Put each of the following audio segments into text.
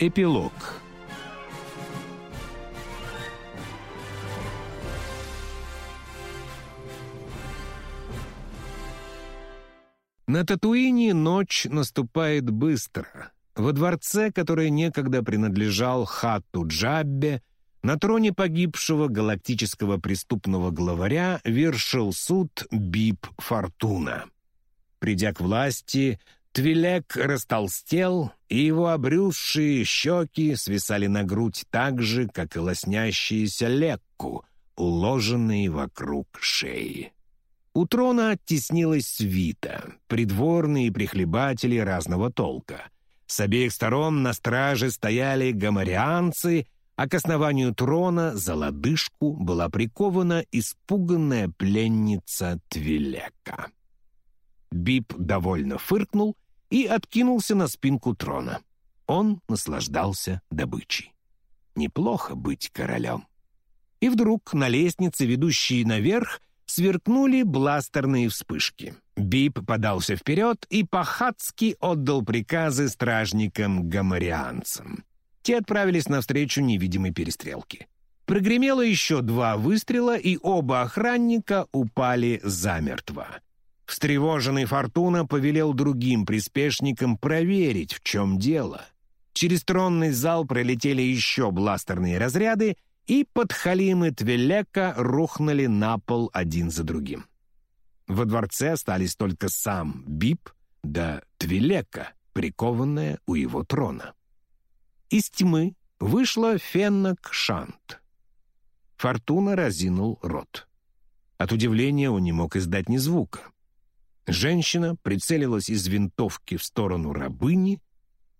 Эпилог На Татуине ночь наступает быстро. Во дворце, который некогда принадлежал Хатту Джаббе, на троне погибшего галактического преступного главаря вершил суд Бип Фортуна. Придя к власти, Твилек растолстел, и его обрюзшие щеки свисали на грудь так же, как и лоснящиеся лекку, уложенные вокруг шеи. У трона оттеснилась свита, придворные прихлебатели разного толка. С обеих сторон на страже стояли гамарианцы, а к основанию трона за лодыжку была прикована испуганная пленница Твилека. Бип довольно фыркнул и откинулся на спинку трона. Он наслаждался добычей. Неплохо быть королем. И вдруг на лестнице, ведущей наверх, сверкнули бластерные вспышки. Бип подался вперед и по-хатски отдал приказы стражникам-гамарианцам. Те отправились навстречу невидимой перестрелке. Прогремело еще два выстрела, и оба охранника упали замертво. Встревоженный Фортуна повелел другим приспешникам проверить, в чем дело. Через тронный зал пролетели еще бластерные разряды, и подхалимы Твелека рухнули на пол один за другим. Во дворце остались только сам Бип да Твелека, прикованная у его трона. Из тьмы вышла Феннок Шант. Фортуна разинул рот. От удивления он не мог издать ни звука. Женщина прицелилась из винтовки в сторону рабыни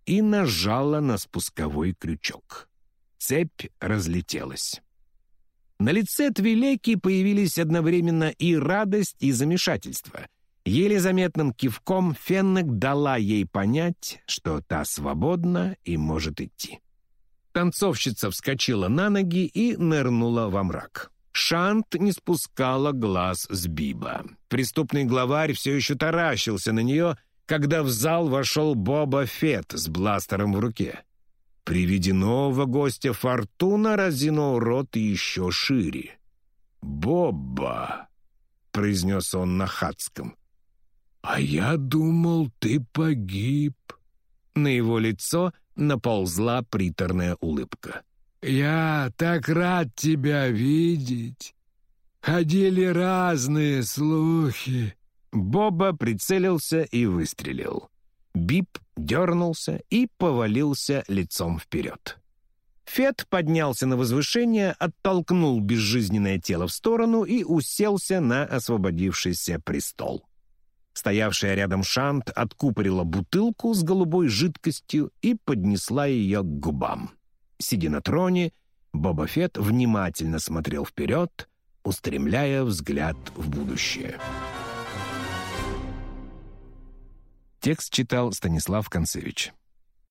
и нажала на спусковой крючок. Цепь разлетелась. На лице Твилеки появились одновременно и радость, и замешательство. Еле заметным кивком Феннек дала ей понять, что та свободна и может идти. Танцовщица вскочила на ноги и нырнула во мрак. Шант не спускала глаз с Биба. Преступный главарь все еще таращился на нее, когда в зал вошел Боба Фет с бластером в руке. При виде нового гостя Фортуна разинул рот еще шире. «Бобба!» — произнес он на хатском. «А я думал, ты погиб». На его лицо наползла приторная улыбка. «Я так рад тебя видеть. Ходили разные слухи». Боба прицелился и выстрелил. Бип дернулся и повалился лицом вперед. Фет поднялся на возвышение, оттолкнул безжизненное тело в сторону и уселся на освободившийся престол. Стоявшая рядом Шант откупорила бутылку с голубой жидкостью и поднесла ее к губам. Сидя на троне, Боба Фетт внимательно смотрел вперед, устремляя взгляд в будущее. Текст читал Станислав Концевич.